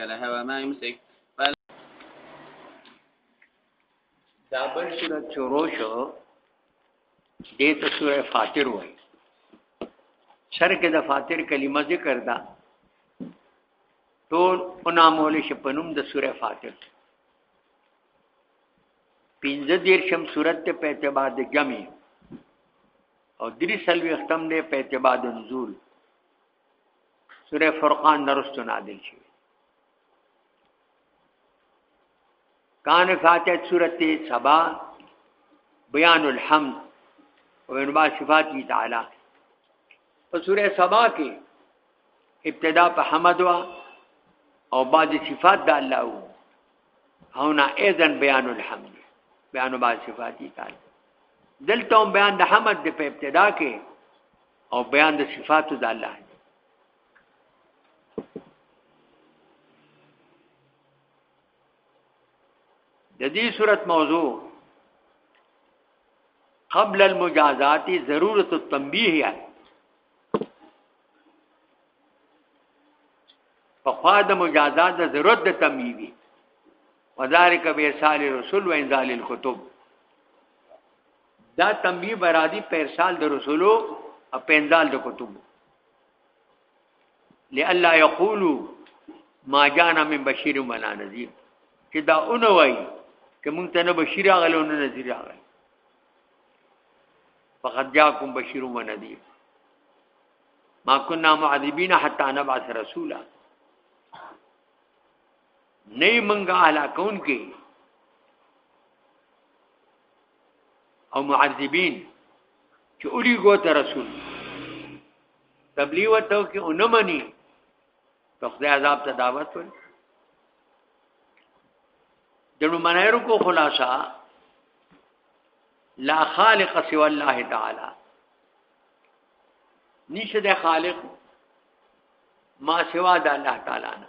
لها وما يمسك دا بل صورت شروع شو دې ته سوره فاطر وای سر کې د فاطر کلمه ذکر دا ټول انامول شپنوم د سوره فاطر پنځه دیر شم صورت ته په اعتبار د جمع او درې سلوي ختم نه په اعتبار د نزول سوره فرقان نرستو نازل شوه کان فاتحه سورته سبا بیان الحمد او انبا صفات کی تعالی په سوره سبا کې ابتدا په حمد وا او بعد صفات د الله او هونا اذن بیان الحمد بیان با صفات کی تعالی دلته بیان د حمد په ابتدا کې او بیان د صفاتو د الله د دې صورت موضوع قبل المجازات ضرورت التنبیه یا په خوا د مجازات د ضرورت د تنبیه وی وذالک بیسال رسول و انزال الكتب دا تنبیه برادی په ارسال د رسولو او په انزال د کتب لالا یقولو ما جانا من بشیر ولا نذیر چې دا اون وای چې مونږ ته نه بشیر غلو نه نذیر غل فقد جاءکم بشیر و نذیر ما كنا معذبین حتا نبعث رسولا نه مونږه علا کون کې او معذبین چې اولی ګو ته رسول تبلیغ وته کې اونه مني ته خدای عذاب ته دعوت ورکړي دنو منایرو کو خلاصہ لا خالق سوى الله تعالی نشه د خالق ما سوا د الله تعالی نه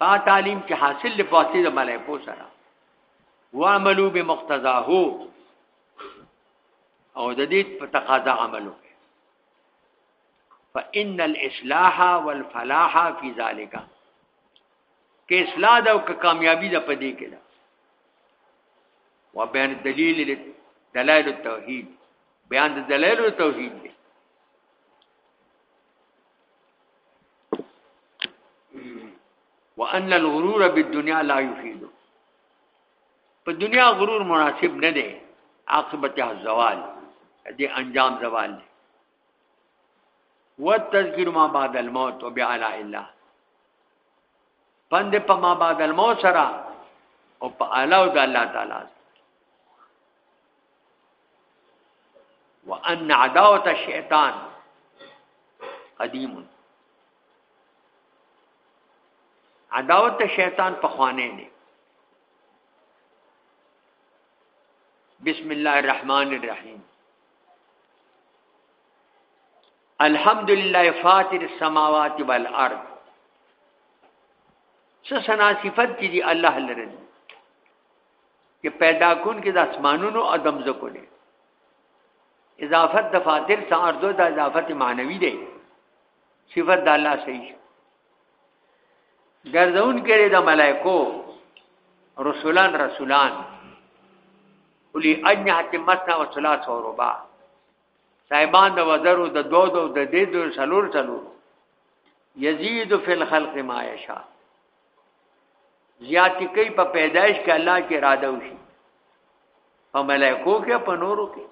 دا تعلیم چې حاصل لپاره د ملائکو سره وعملو بمقتضاه او د دې په تقاضا عملو فإن الإصلاح والفلاح في ذلك کې اصلاح او کامیابی ده پدې کې ده وبيان دلیل دلائل التوحید بیان د دلائل التوحید دی وان الغرور بالدنيا لا يفيد په دنیا غرور مناسب نه دی عاقبت الزوال دې انجام زوال دی وتذکر ما بعد الموت وبعلا الله پند په ما بعد الموت سره او په اعلی د الله تعالی وان عداوت الشیطان قدیم عداوت شیطان په خوانه نه بسم الله الرحمن الرحیم الحمد لله فاطر السماوات والارض سسنا صفت کی دی الله لرن کې پیدا کون کې د اسمانونو ادم زکو دي اضافت د فاطر ته ارزو د اضافت معنوي دی صفت د الله صحیح ګرځون کې د ملائکو رسولان رسولان اولی اجنحت مثنا و ثلاث و ربا صاحبان د وزرو د دو دو د دې دو شلور شلور یزید فی الخلق ما یشا زیاتی کوي په پیدایش کې الله کې اراده وشي په ملائکو کې په نورو کې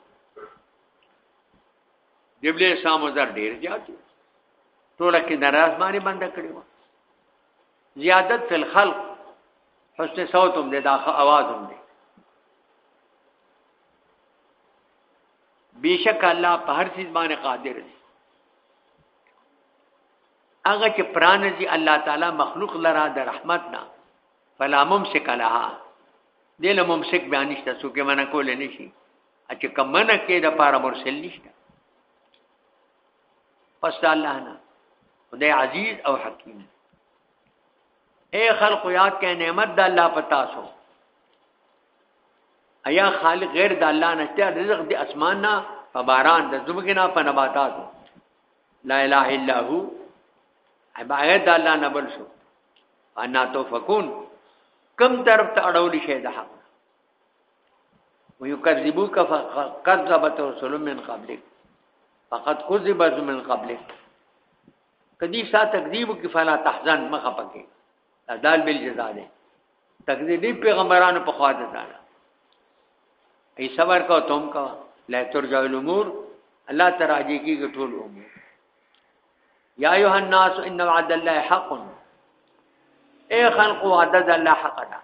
جبلی اسلام وزر ډیر زیات ټول کې ناراض باندې بند کړی و زیادت فی الخلق حسن صوت هم دې داخه आवाज هم دې بیشک الله په هر څه باندې قادر دی هغه چې پرانځي الله تعالی مخلوق لرا د رحمت نه فلا ممسک لها دل ممسک بیان نشته څوک یې منع کول نه شي چې کوم منع کې د پاره مرسل نشته پس الله نه خدای عزیز او حکیم اے خلق یاد کې نعمت د الله پتا سو ایا خالق غیر د الله نشته رزق د اسمان نه په باران د زمګې نه په نباتات لا اله الا هو عبادت الله نه بل شو انا تو فكون کم طرف ته اړول شي د حق ويكذبوك فكذبت رسل من قبلك فقد كذب من قبلك کدی سا تکذیب کی فلا تحزن مخه پکې دا دال بل جزا ده تکذیب پیغمبرانو په خوا ده ځان ای صبر کو تم کا لا ترجع الامور الله تراجی کی ټول امور یا ایها الناس ان وعد الله حق اے خلق وعد الله حق ده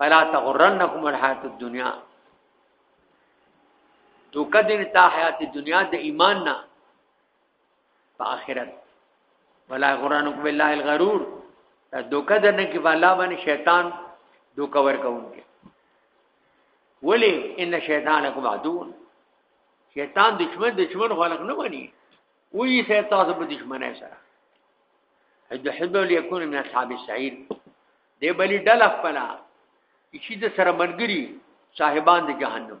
فلا تغرنکم الحیات الدنیا تو کدن تا حیات دنیا د ایمان نه په آخرت ولا قران کو بالله الغرور دوکه درنه کې بالا باندې شیطان دوکه ورکوونکی ولی ان شیطان لكم عدو شیطان دشمن دشمن خلق نه ونی وی سه تاسو په دشمنه سره حد حد ليكون من اصحاب السعير دی بلی ډل خپل چې د سره منګري صاحبان د جهنم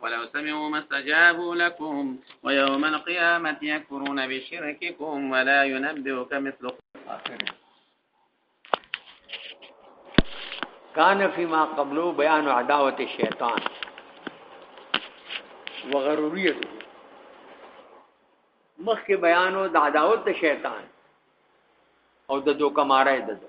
ولو سمعوا ما استجابوا لكم ويوم القيامة يكفرون بشرككم ولا ينبئك مثل كان فيما قبله بيان عداوة الشيطان وغروريته مخي بيانه عداوة الشيطان او د دوکه ماره د دو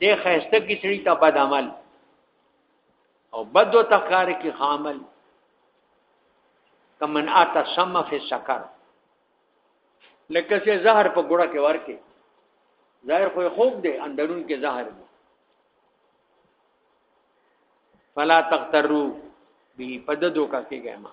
دې خسته کې سړي ته بد عمل او بد او تکار کې خامل کمن آتا سم فی سکر لکه چې زهر په ګړه کې ورکه ظاهر خو خوب دی اندرون کې زهر دی فلا تغتروا به پددو کا کې ګما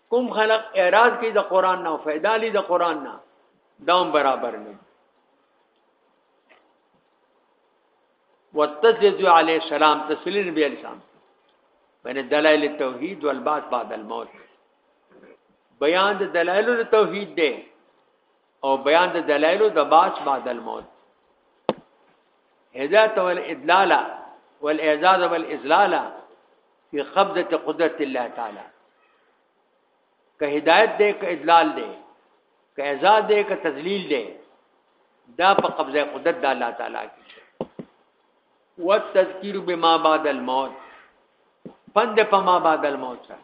کوم خلق اعراض کوي د قران نه فائدہ لري د قران نه دام برابر نه وتسجد علی السلام تسلیم به السلام بین دلائل التوحید والبعث بعد الموت بیان د دلائل التوحید دی او بیان د دلایل د باس بعد الموت هدایت ول ادلال ول اعزاز ول اذلال فی قبضه قدرت الله تعالی که هدایت دې که ادلال دې که اعزاز دې که تذلیل دې دا په قبضه قدرت د الله تعالی کې والتذکیر بما بعد الموت پند په ما بعد الموت سره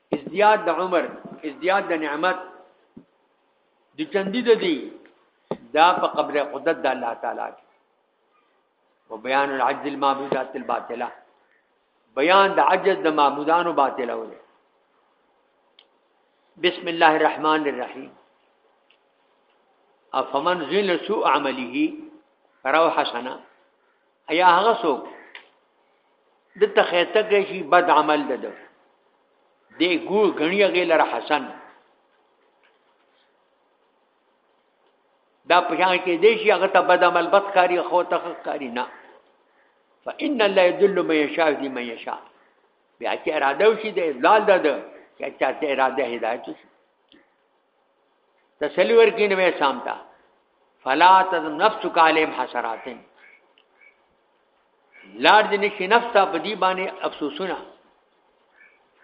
ازدیاد د عمر ازدیاد د نعمت د چندی د دی دا په قبر قدرت د الله تعالی کې او بیان العجز المعبودات الباطله بیان د عجز د معبودانو باطله ولې بسم الله الرحمن الرحیم افمن زل سوء عمله فرو حسنا ایا هغه څوک د تخیته کې شي بد عمل ده ده د ګو غنی غیلر حسن دا پښان کې دی شي هغه ته بد عمل بد کاری خو ته کاری نه فإن الله يدل من يشاء دي من يشاء بیا چې اراده وشي د اضلال ده چې اراده هدایت شي تسلی ورکی نو سام تا فلا تزم نفس کالم حسراتن لار دې نشي نفس ته بدی باندې افسوسونه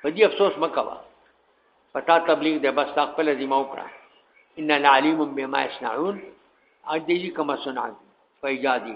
بدی افسوس مکوا پتا تبلیغ دې بس تا خپل ذمہ وکړه ان العلیم بما یصنعون اجدی کما صنعت فیجادی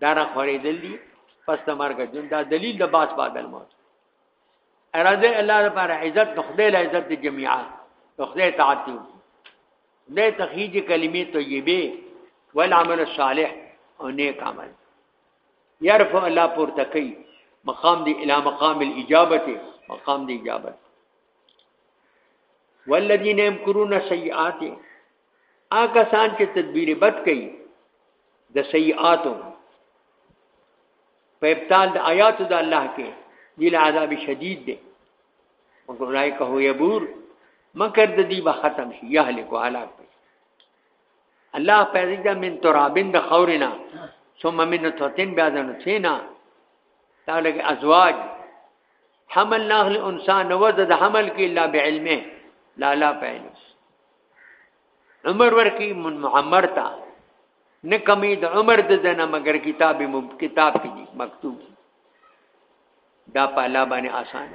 دارا خورې دلی پس د مرګ جون دا دلیل د باس بعد الموت اراده الله لپاره عزت د خدای له عزت د جميعا د خدای تعالی دی نه تخیج کلمې طیبه والعمل الصالح او نیک عمل يرفع الله پورته کوي مقام دی اله مقام الاجابه مقام دی اجابت والذین یمکرون سیئات هغه سان چې تدبیر بد کوي د سیئاتو په ابطال د آیات د الله کې دل عذاب شدید دی وګورای که هو یبور مکر د دې به ختم شي یهلک هلاک الله پیدا د من ترابن د خورنا ثم من نطفه بیا د نطفه تعالی ازواج حمل ناخل انسان وزد حمل کې الا بعلمه لا لا پهلوس عمر ورکی من معمر تا نه کمی د عمر د زنه مگر کتاب مب... کتاب کې دي مکتوب دا په الله باندې آسان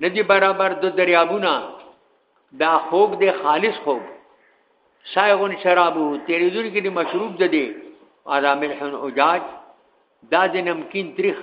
نه دي برابر د دریابونه دا خوب دی خالص خوب سایغون شرابو تیریدون کې دي مشروب ده دي آرام الحن اجاج دا د نمکین تریخ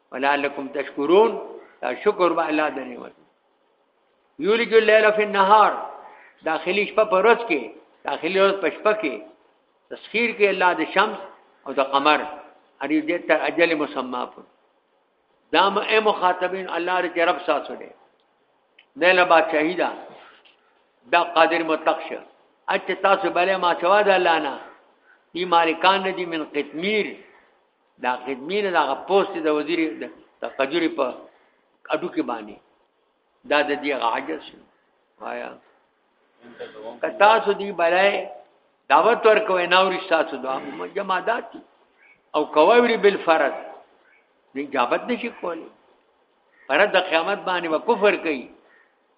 ولعلکم تشکرون دا شکر به الله د نعمت یولج الليل فی النهار داخلي شپه پر ورځ کې داخلي ورځ په شپه کې تسخير کې الله د شمس او د قمر هرې دې تر اجل مسما پر دا مې مخاطبین الله دې رب ساسو دې نه لا بادشاہی دا دا قادر مطلق شه اچ تاسو بلې ما چوا د الله نه دی مالکان دې من قتمیر دا خدمین دا پوسټ د وزیر د قجوري په اډو کې باندې دا د دې عاجز وایا کتا سو دی بلای دعوت ورکوي ناوري تاسو دا جماعات او کوي بل فرض نه اجابت نشي کولی پر د قیامت باندې و کفر کوي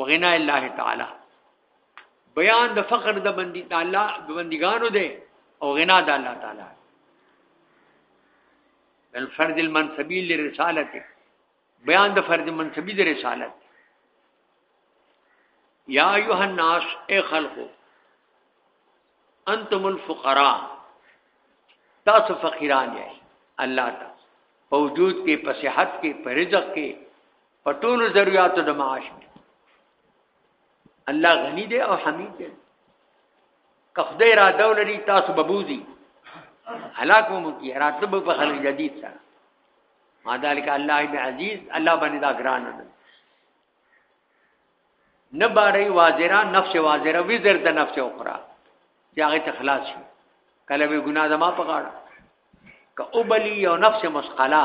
وغنا الله تعالی بیان د فقر د بندي تعالی د بندګانو دی او غنا د الله تعالی بل فرد المنصبی لرسالت بیان د فرد منصبی د رسالت یا ایها الناس ای خلقو انتم الفقراء تاسو فقیران یې الله تعالی په وجود کې په صحت کې په رزق کې په ټولو ضرورتو د معاش دی الله غنی دی او حمید دی که خدای را دولري تاسو ببوزي هلاک مو کی راتب په خلک جدید سره ما ذالک الله ابن عزیز الله باندې دا ګران نه نه باري واجرا نفس واجرا وی زر د نفس اخرى چې هغه ته خلاص شي کله به ګناه زما پکاړه که او بلی یو نفس مسقلا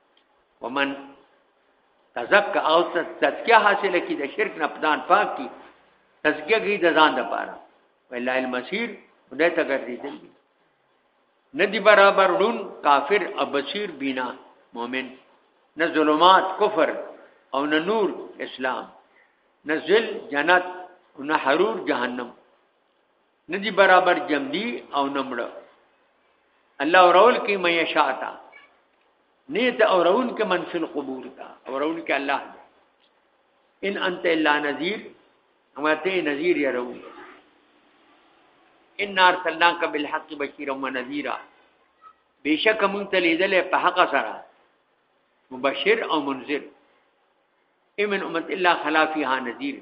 ومن تزکه او تزکیه حاصله کی د شرک نه پدان پاک کی تزکیه کی د ځان د پاره ولا المسیر خدای ته ګرځیدل ندی برابر ډون کافر او بصیر بینا مؤمن نه ظلمات کفر او نه نور اسلام نه ذل جنت او نه حرور جهنم ندی برابر جمدی او نمړه الله اورول کی مې شاعتا نیت اورون کې منفل قبور تا اورون کې الله ان انت الا نذیر اما ته نذیر یا رو ان نار سلام کا بالحق بشیر و نذیرا بیشک مون ته لیدل په حق سره مبشر او منذر امن امت الا خلافها نذیر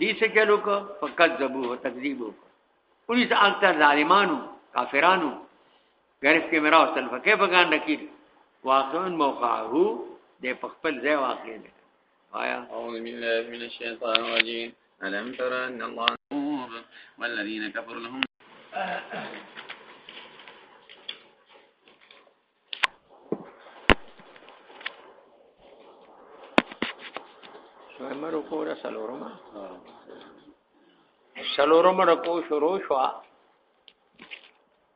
دې څه چلو کو فقط ذبو او تکذیب کو پولیس اکثر ظالمانو کافرانو غریب کې میرا اصل فکه بغان نکید واقعا موقعه د خپل ځای واقع دی آیا اعوذ بالله من الشیطان الرجیم الم تر ان الله نور والذین کفروا لهم شومه رکو را سلورمه سلورمه رکو شروع شو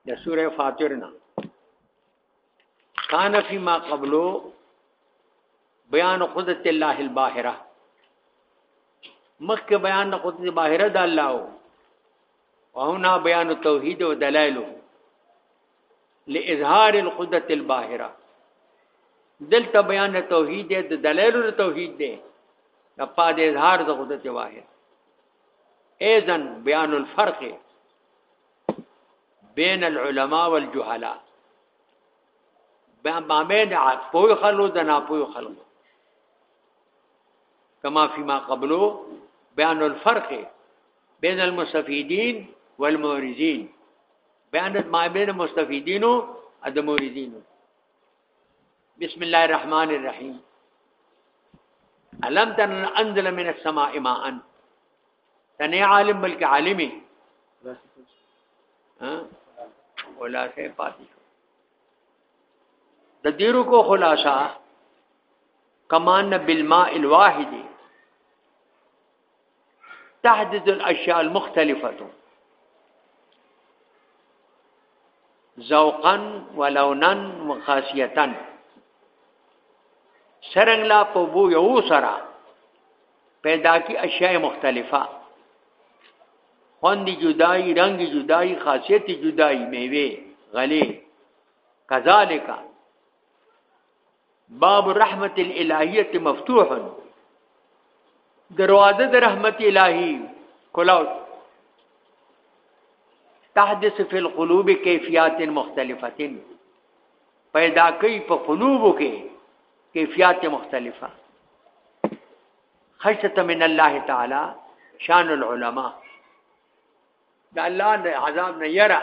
د سوره فاطر نه کان فی ما قبلو بیان قدرت الله الباهره مخک بیان قدرت باهره د الله وهنا بیان التوحید و دلائله لاظهار القدرت الباهره دلته بیان د توحید دی د دلایل د توحید دی د پاد اظهار د قدرت واحد اذن بیان الفرق بین العلماء والجهلاء بیان بامین پوی خلو د ناپوی خلو کما فيما قبلو بیان الفرق بین المستفیدین والمورزین بیان د ما بین مستفیدین او د مورزین بسم الله الرحمن الرحیم علم تن انزل من السماء ماء تن عالم بلک عالمي ها ولا سه پاتې د دیرو کو خلاصہ کمان بالماء الواحد تحدث الاشیاء المختلفه ذوقا ولونا وخاصیتا سرنګ لا په بو یو سره پیدا کی اشیاء مختلفه خوند جدائی رنگ جدائی خاصیت جدائی میوه غلی کذالک باب الرحمت الالهیه مفتوح دروازه د رحمت الهی کلاو تحدث فی القلوب کیفیات مختلفه پیدا کوي په قلوبو کې کیفیات مختلفه خشته من الله تعالی شان العلماء دا الله عذاب نه یره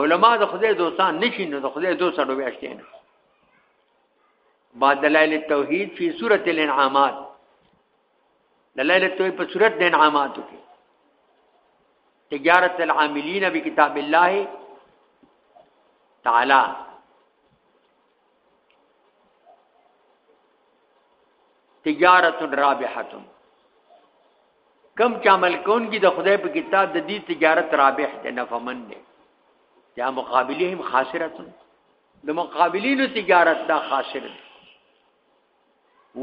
علما د خدای دوستان نشي نو د خدای دوست اړو بیا شته نه بعد دلائل التوحید فی سورۃ الانعامات دلائل التوحید په سورۃ الانعامات کې تجارت العاملین بکتاب الله تعالی تجارت رابحه کم چې عمل کون کی د خدای په کتاب د دې تجارت رابح ده نفمن ده یا مقابلهم خاسره د مقابلینو تجارت دا خاسر ده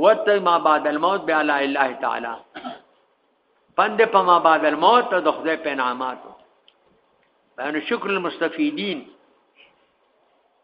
وت ما بعد الموت بیا لا اله تعالی پند په ما بعد الموت د خدای په نعمت بیان شکر المستفیدین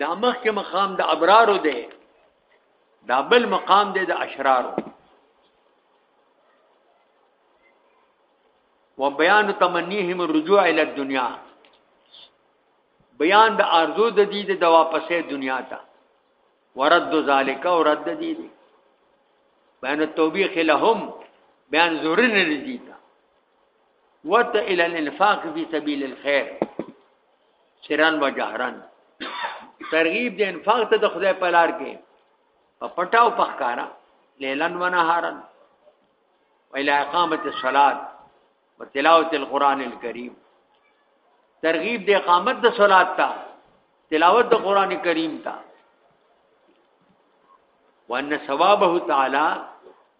دا مخ کې مقام د ابرارو دی دا بل مقام دی د اشرارو و بیان تمنیهم الرجوع الى الدنيا بیان د ارزو د دې د واپسې دنیا ته ورد ذالک او رد دې بیان توبیخ لهم بیان زورن دې ود الى الانفاق في سبيل الخير سرن و جهرن ترغیب د انفاق ته د خدای په لار کې په پټاو پخکارا لیلن و نهارن و الى اقامه الصلاه و تلاوت القران الكريم ترغیب د اقامت د صلات ته تلاوت د قران کریم ته وان ثوابه تعالی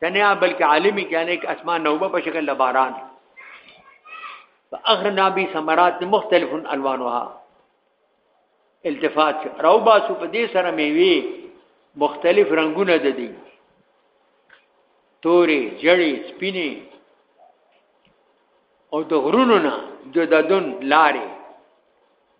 کنه بلکې عالمي کنه کې اسمان نوبه په شکل لباران فاغرنا بي ثمرات مختلف الوانها التفات راو باسو په دې سره میوي مختلف رنگونه د دي توري جړي سپيني او د غرونو نه د ددن لارې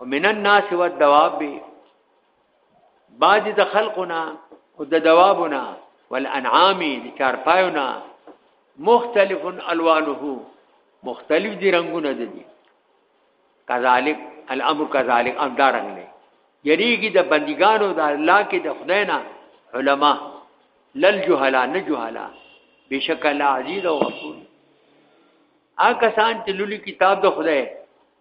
ومن الناس والدواب بعض د خلقنا او د دوابنا والانعام د چارپایونا مختلف الوانه مختلف دي رنگونه دي کذالک الامر کذالک ام دا رنگ نه یریږي د بندګانو د الله کې د خدای نه علما لل جهلا نه جهلا بشک الله عزیز او غفور آ کسان چې لولي کتاب د خدای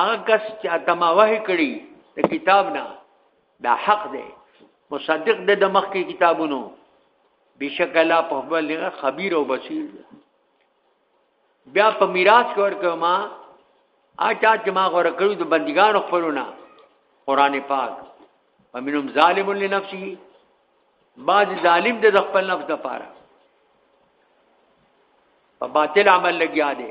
هغه کس چې اتماوه کړي د کتاب نه دا حق دی مصدق د د مخ کې کتابونو بشک الله په خپل خبير او بصير بیا په میراث کې ورکو ما اچا چې ما غوړ کړو د بندګانو خپلونه قران پاک ومنهم ظالم لنفسه بعض ظالم د خپل نفس لپاره په باطل عمل لګیا دی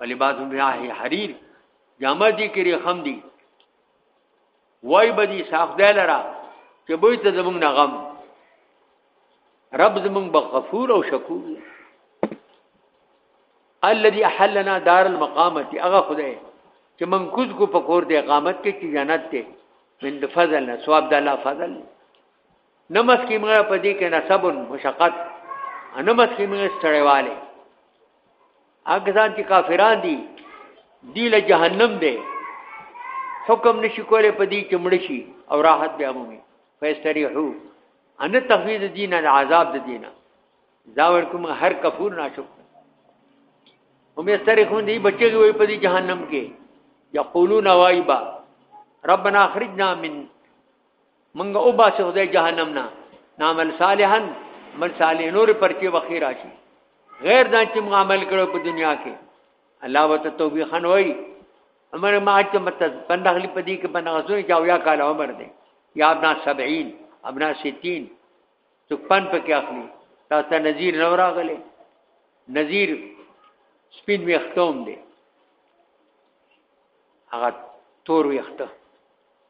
ولباس بیا حریر جامه دي کې رخم دي وای بدی صاف دی لرا چې به ته زمونږ نه غم رب زمونږ بغفور او شکور الذي احلنا دار المقامه هغه خدای چې من کوز کو پکور دی اقامت کې چې جنت ته من فضل نه ثواب د الله فضل نه مسکی موږ په دې کې نسب مشقت نه مسکی موږ ستړیواله هغه ځان چې کافران دي دی له جهنم دی حکم نشي کولای په دې کې مړ شي او راحت به عمومي فاستریحو ان تخفیض دین العذاب د دینه دا ورکوم هر کفور ناشکر هم یستریحون دی بچي وي په دې جهنم کې یقولون وایبا ربنا اخرجنا من منګه او با څه خدای جهنم نه نامل صالحا من صالح نور پرچی وخی راشي غیر دا چې موږ عمل کړو په دنیا کې الله وت توبې خان وای عمر ما چې مت بندغلی پدی کې بنغزونه چاو یا کال عمر دی یا ابنا 70 ابنا 60 چکپن پکې اخلي تاسو ته نذیر نو راغله نذیر سپین وی ختم دی هغه تور وی ختم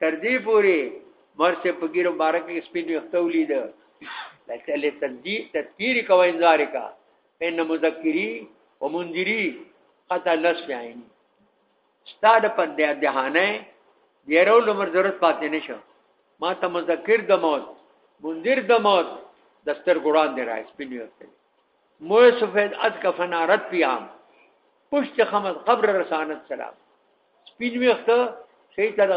تر دې پورې مرسه په ګیر مبارک کې سپین وختولې ده لکه له تنذیر تذکیر کوي انذار کا ان مذکری او منذری قطع لس عین استاد په دې دهانه دیرو لمر ضرورت پاتې نشو ما ته مذکر د موت منذر د موت دستر ګړان دی راځي سپین وختل مو سفید از کفنارت پیام پشت خمد قبر رسانت سلام سپین وخت شي تر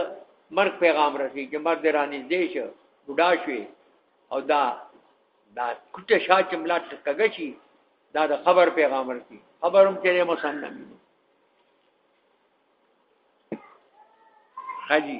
مرګ پیغام رسي چې مرګ درانې دې شو بډا شوي او دا دا کوټه شاه چې ملا ټکګه شي دا د خبر پیغام رسي خبروم چې مسنن حاجی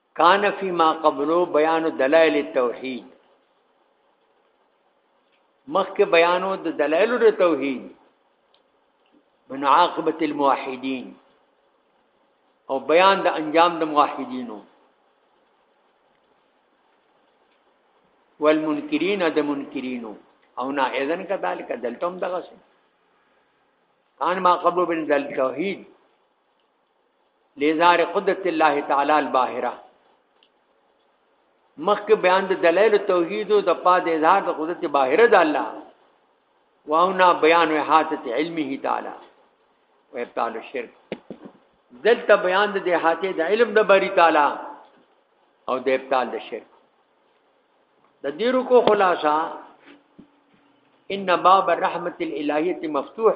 کان فی ما قبلو بیان دلائل التوحید مخکې بیانو د دلائل د توحید من عاقبت الموحدین او بیان د انجام د موحدینو والمنکرین د منکرینو او نا اذن کذالک دلتم دغه سن کان ما قبلو بن دل توحید لیزار قدرت الله تعالی الباهره مخک بیان د دلایل توحید او د پاد اظهار د قدرت باهره د الله واونا بیان احاطه علمه تعالی و ابطال الشرك دلته بیان د احاطه د علم د بری تعالی او د ابطال د شرک د دې رکو خلاصہ ان باب الرحمت الالهیه مفتوح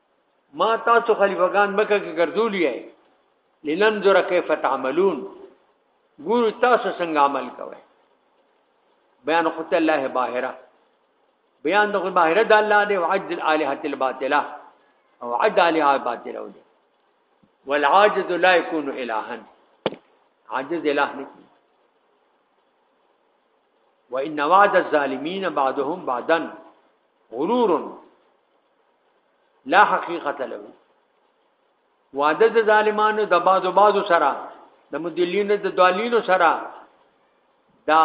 ما تاسو خلیفګان مکه کې ګرځولي اي لننظر کیف تعملون ګورو تاسو څنګه عمل کوئ بیان خط الله باهره بیان د باهره د الله دی او عجز الالهه الباطله او عد الالهه باطله ودي والعاجز لا يكون الها عاجز اله نه وان وعد الظالمين بعضهم بعضا غرور لا حقیقت له واده د ظالمانو د بازو بازو سره د مدلین د دالینو سره دا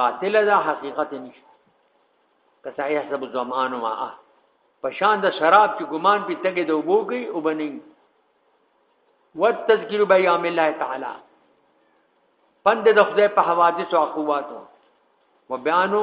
باطل دا حقیقت نشته کسا یحسب الظمآن ما پشان د شراب چې ګمان په تګه د وبو کوي او بنئ والتذکر بیام الله تعالی پند د خدای په حوادث او اقواتو و بیانو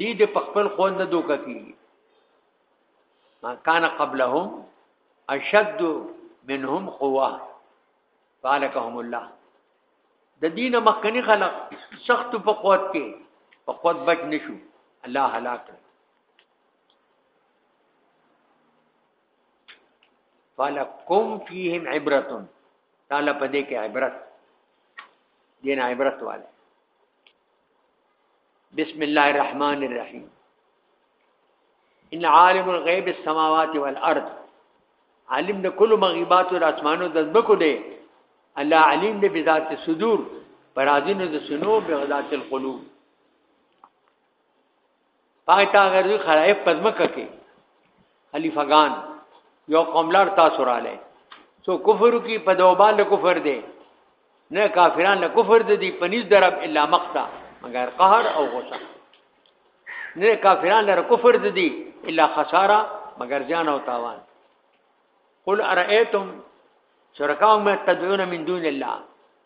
دی د خپل خوند نه دوکه کیږي ما کان قبلهم اشد منهم قوه فالکهم الله د دین مخکنی خلق سخت په قوت کې په قوت بچ نشو الله هلاک فلکم فیهم عبرتون تعالی په دې کې عبرت دین عبرت والے بسم الله الرحمن الرحیم ان عالم الغیب السماوات والارض عالم د کل مغیبات او اسمانو د ځمکو دی الله علیم دی بذات صدور پرازینو د سنو بغذات القلوب پای تا غرضی خلایف پزمکه کې خلیفګان یو قوملار تاسو را لای سو کفر کی په دوبال کفر دی نه کافران له کفر دی پنځ درب الا مقتا مگر قهر او غصه نه کافران له کفر دی الا خساره مگر زیان او تاوان قل ارئیتم شرکاو ما تدعون من دون الله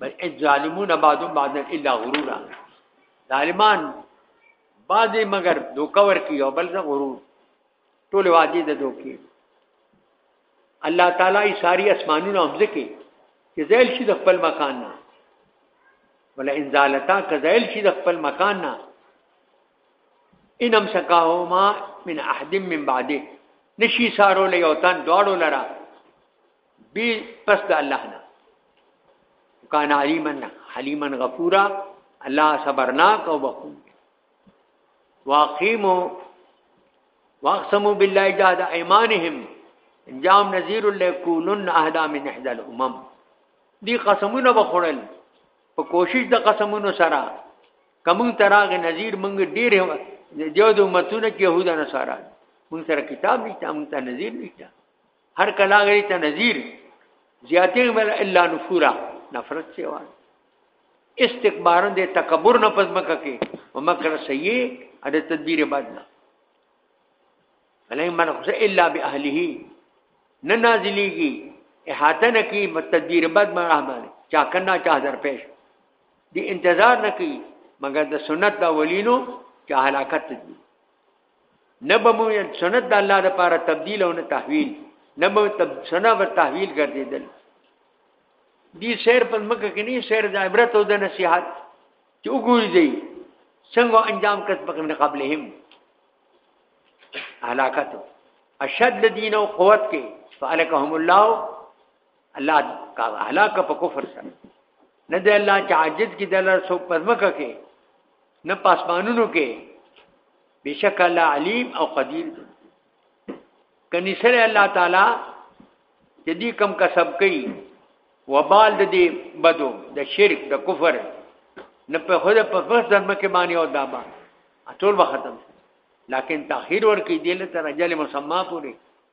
بل الظالمون بعض بعض الا غرورا ظالمان بعضی مگر دوکه ورکی او بل غرور ټول وادي د دوکي الله تعالی یې ساری اسمانونه هم ځکه چې زیل شي د خپل مکان نه ولا ان زالتا کزیل شي د خپل مکان نه انم سکاهما من احد من بعده نشي سارو له یو تن دواړو لرا بی پس د الله نه کان علیما حلیما غفورا الله صبرناک او بخون واقیمو واقسموا بالله جهد ايمانهم انجام نذير لكولن اهدا من احدى الامم دي قسمونه بخړل په کوشش د قسمونو سره کوم تراغ نذیر منګ ډیر دیو د امتونه کې يهودا نصارا مون سره کتاب نشته مون ته نذیر نشته هر کله غری ته نذیر زیاتې مل الا نفورا نفرت سی وای استکبار دې تکبر نه پزما ککې او مکر سیئ اده تدبیر بعد نه ولئن من خص الا باهله نه نازلیږي احاطه نه کی تدبیر بعد ما رحمان چا کنا چا در پیش دی انتظار نه کی مگر د سنت دا ولینو چا هلاکت دی نه به مو سند د الله لپاره تبديل او نه تحويل نه به تب سنا ور تحويل ګرځیدل دي سیر په مکه کې نه سیر د عبرت او د نصيحت چې وګوري دی څنګه انجام کس په من قبلهم هلاکت اشد دین او قوت کې فالکهم الله الله کا هلاک په کفر سره نه دی الله چې عاجز کی دلر سو پزمکه کې نه پاسمانونو کې بشک الله علیم او قدیر کني سره الله تعالی چې دې کم کسب کوي وبال د دې بدو د شرک د کفر نه په خوده په فرض ځمه کې باندې او دابا ټول وختم لکن تاخير ور کې دې له تر اجل مسما پورې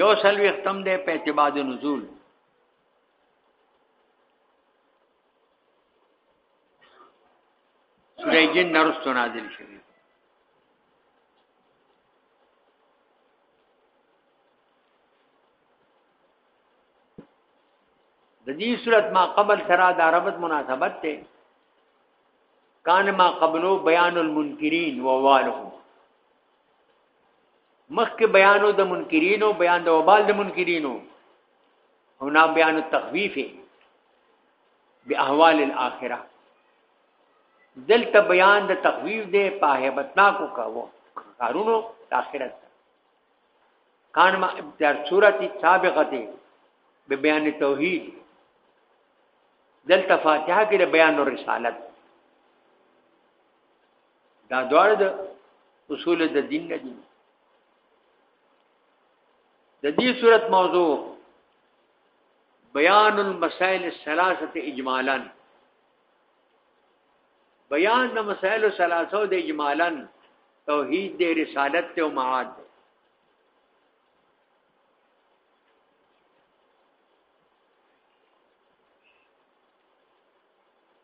یو سلوی ختم دی په اعتباد نزول سوره جن نرستو نازل شوی د دې صورت ما قبل سره د عربت مناسبت ته کان ما قبلو بیان المنکرین ووالهم مخکې بیانو د منکرینو بیان د وبال د منکرینو او نا بیان التخفیف باحوال الاخره دلته بیان د تخفیف دی په هیبتنا کو کاوه کارونو اخرت کان ما ابتدار صورت سابقه دی به بیان توحید دلته فاتحه کې د بیان رسالت دا دواړه د اصول د دین نه دي د دې صورت موضوع بیان المسائل الثلاثه اجمالا بیان د مسائل الثلاثه د اجمالا توحید د رسالت او معاد دی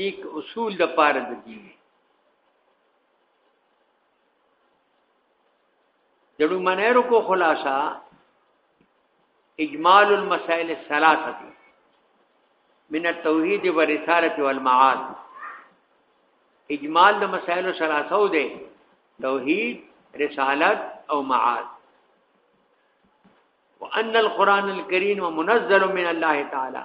دیک اصول د پاره د دین دړو منیرو کو خلاصہ اجمال المسائل الثلاثه من التوحید والرساله والمعاد اجمال د مسائل ثلاثه و دي توحید رسالت او معاد وان القران الكريم منزل من الله تعالی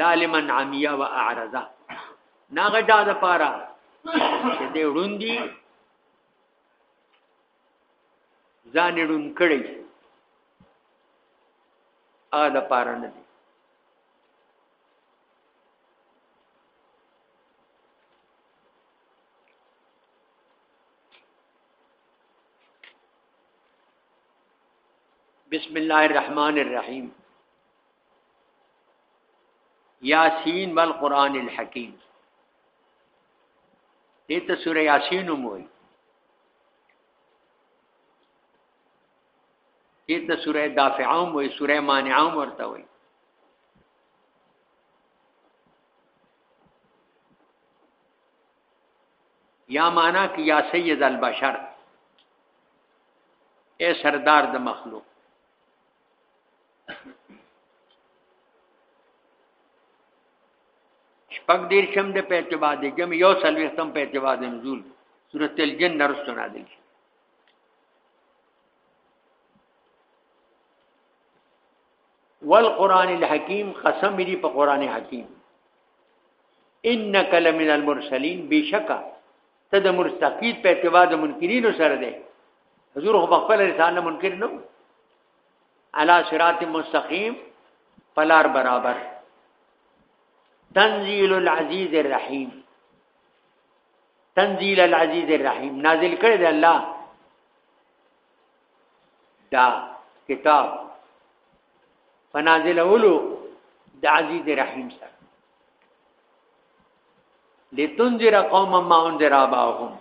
لا لمن عمیا و اعرضا ناغه دا د پاره چې دې وړوندي ځان ډون کړی ا د پاره نه بسم الله الرحمن الرحیم یاسین والقران الحکیم دې ته سورې یاسین موي دې ته سورې دافعه موي سورې مانعه ورته وي یا معنا کې یا سید البشر اے سردار د مخلوق شپږ دیر شم د په اعتبار د جمع یو سلوختم په اعتبار د نزول سورۃ الجن درسته نازل شي والقران الحکیم قسم دی په قران حکیم انک لمن المرسلین بشکا ته د مرتقید په اتباع د منکرینو سره دی حضور خو خپل رسان نه منکر نو علا صراط مستقیم پلار برابر تنزیل العزیز الرحیم تنزیل العزیز الرحیم نازل کړی دی الله دا کتاب فنازل اولو د عزیز رحیم سره لتنذر قوم ما انذر اباهم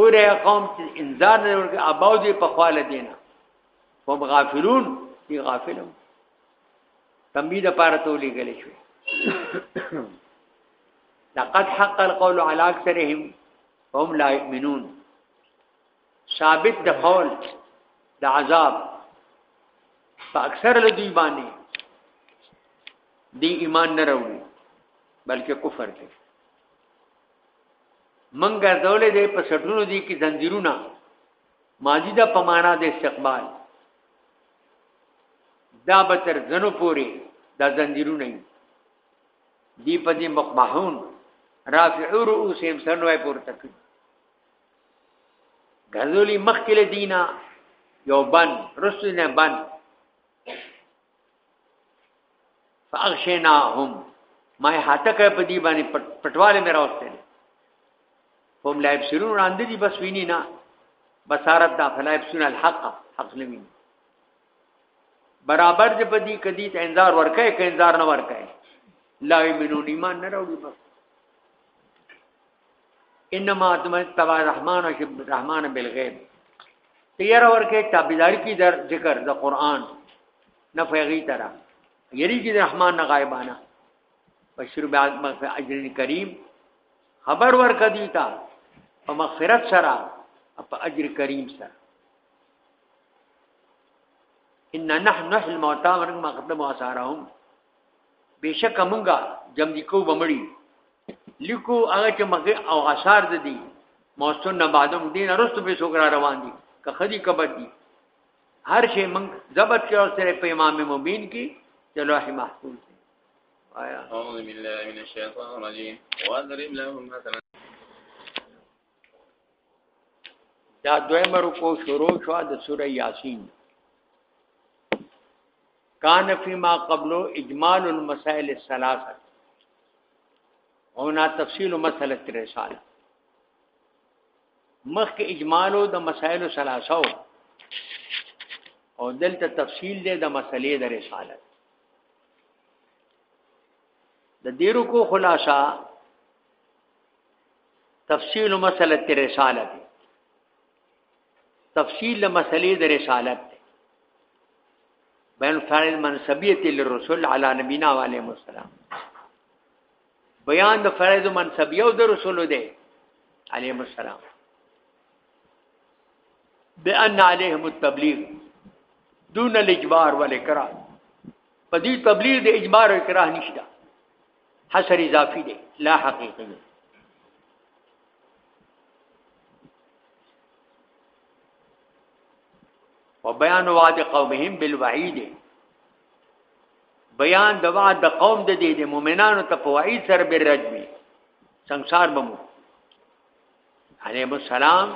اور یا قوم چې انذار نه ورکړي اباو دې په خواله دینا هم غافلون دي غافلون تمید پاره تولی غلې شو لقد حق القول على اكثرهم هم لا يؤمنون ثابت د قول د عذاب په اکثر لدی باندې دی ایمان نه راوړي بلکې کفر کې من ګرځولې دې په سټونو دي کې زنجیرونه ماضی دا په معنا د استقبال دا به تر زنو پوري دا زنجیرونه دي دی په دې مخمحون رافع رؤوسهم سنوي پورته کړ غزولی مخکله دینا یو بند رسو نه بند فاغشیناهم ما هاته کړ په دې باندې پټواله مې راوستل هم لا يبصرون وړاندې دي بس ویني نه بصارت دا فلا يبصرون الحق حق نه ویني برابر دې په دې کدي ته انذار ورکه کې انذار نه ورکه لا يمنون ایمان نه راوړي بس انما اتمن تبع الرحمن او شب الرحمن بالغیب تیر ورکه تابعدار کی در ذکر د قران نه فیغی ترا یری کی رحمان نه غایبانه بشیر بعد مغفر اجر کریم خبر ورکه دی تا په مغفرت سره په اجر کریم سره ان نحن نحل موتا ورنګ مقدم واسارهم بشک مونږه جمدی کو بمړي لیکو هغه چې مخه او آثار د دي موستون نه بعدم دین رستو به سوګرا روان دي که خدي کبد دي هر شی مونږ ضبط کړو سره په امام مبین کې چې لوح محفوظ دی آیا اعوذ بالله من الشیطان الرجیم واضرب لهم مثلا دا دویم رکو شروع شو د سوره یاسین کان فی ما قبلو اجمال المسائل الثلاثه هنا تفصیل مسأله الرساله مخک اجمالو د مسائل ثلاثه او دلته تفصیل دی د مسلې د رساله د دیرو کو خلاصہ تفصیل مسله رساله دی تفصیل مسلې د رسالت دی بیان فعل منسبیت للرسول علی نبینا علیه السلام بیان د فرض منسبیو د رسول دی علیه السلام بان علیهم التبلیغ دون الاجبار والاکراه په دې تبلیغ د اجبار او اکراه نشته حصر اضافي دی لا حقيقي دی وبيان وعد قومهم بالوعيد بیان د وعد د قوم د دې د مؤمنانو ته په وعید سره به رجمی ਸੰسار بمو علیهم السلام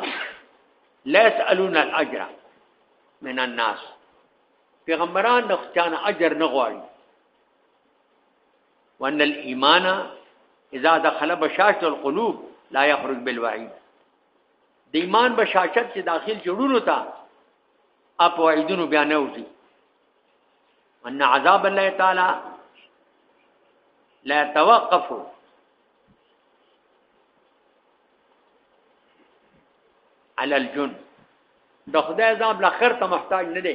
لا يسالون الاجر من الناس پیغمبران نو چانه اجر نه غواړي وان الايمان اذا دخل بشاشه القلوب لا يخرج بالوعيد د ایمان بشاشت چې داخل جوړونو ته اپ وعیدونو بیا نه وځي ان عذاب الله تعالی لا توقف على الجن د خدای عذاب لخر ته محتاج نه دی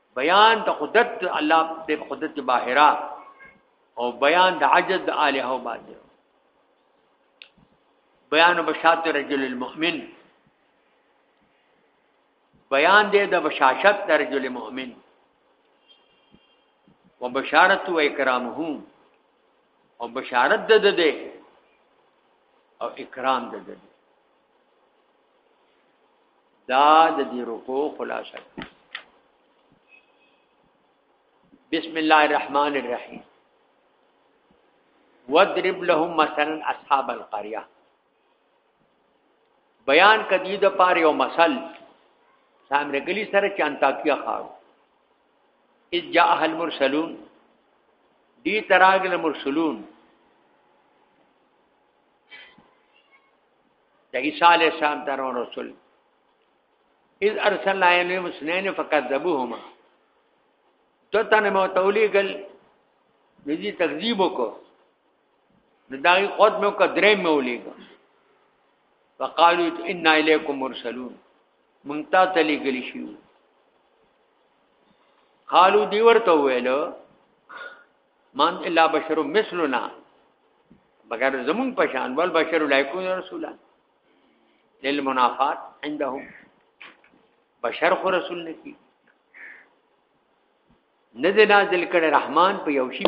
بیان د قدرت الله د قدرت باهرا او بیان د عجز د الہ او باطل بیان بشات رجل المؤمن بیان دې د بشاشت رجل المؤمن وبشارت و اکرامه او بشارت د دې او اکرام د دې دا د دې رکو خلاصه بسم الله الرحمن الرحیم وضرب لهم مثلا اصحاب القريه بیان کدی د پاره یو مثل سامره گلی سره چانتاکیا خاو اذ جاء المرسلون دی تراغل مرسلون د عیسی علی السلام تر رسول اذ ارسلنا الیهم اثنین فکذبوهما دته نو تولی گل دې تکذیب وکړو نو دا خود مې وکړ درې مې ولېګو وقالو ان الیکم مرسلون مونږ ته تلې غلی شو قالو دی ورته ویلو مان الا بشر مثلنا مگر زمون پشان ول بشر لا يكون رسولا للمنافات عندهم بشر خو رسول نه کی نه د نازل کړي رحمان په یو شی